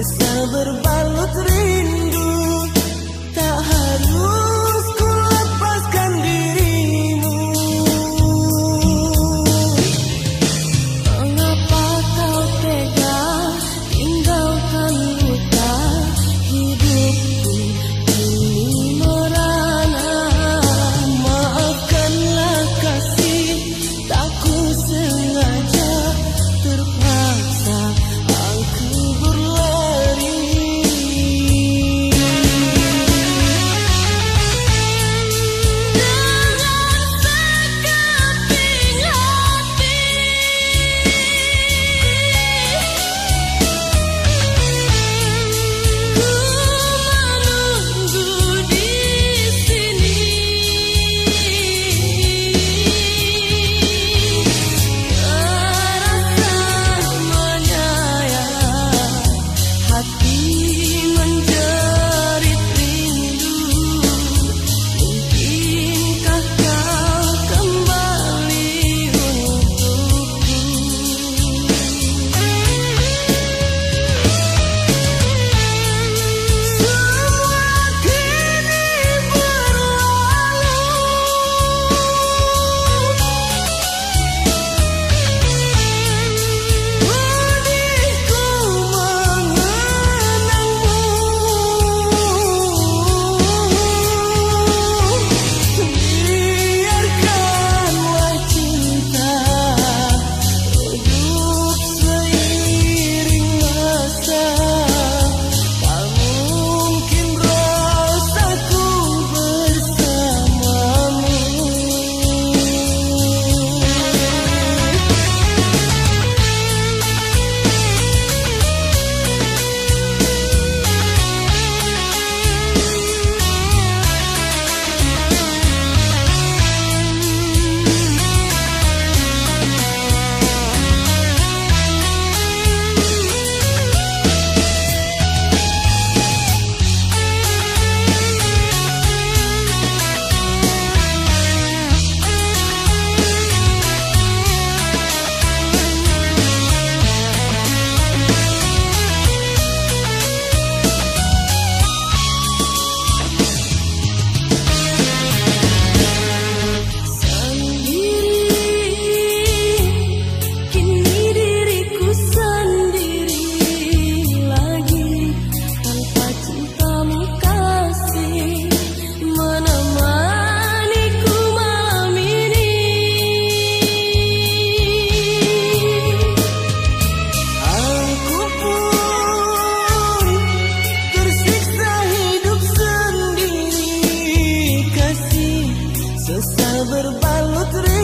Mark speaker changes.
Speaker 1: Per farlo tre berbalut rindu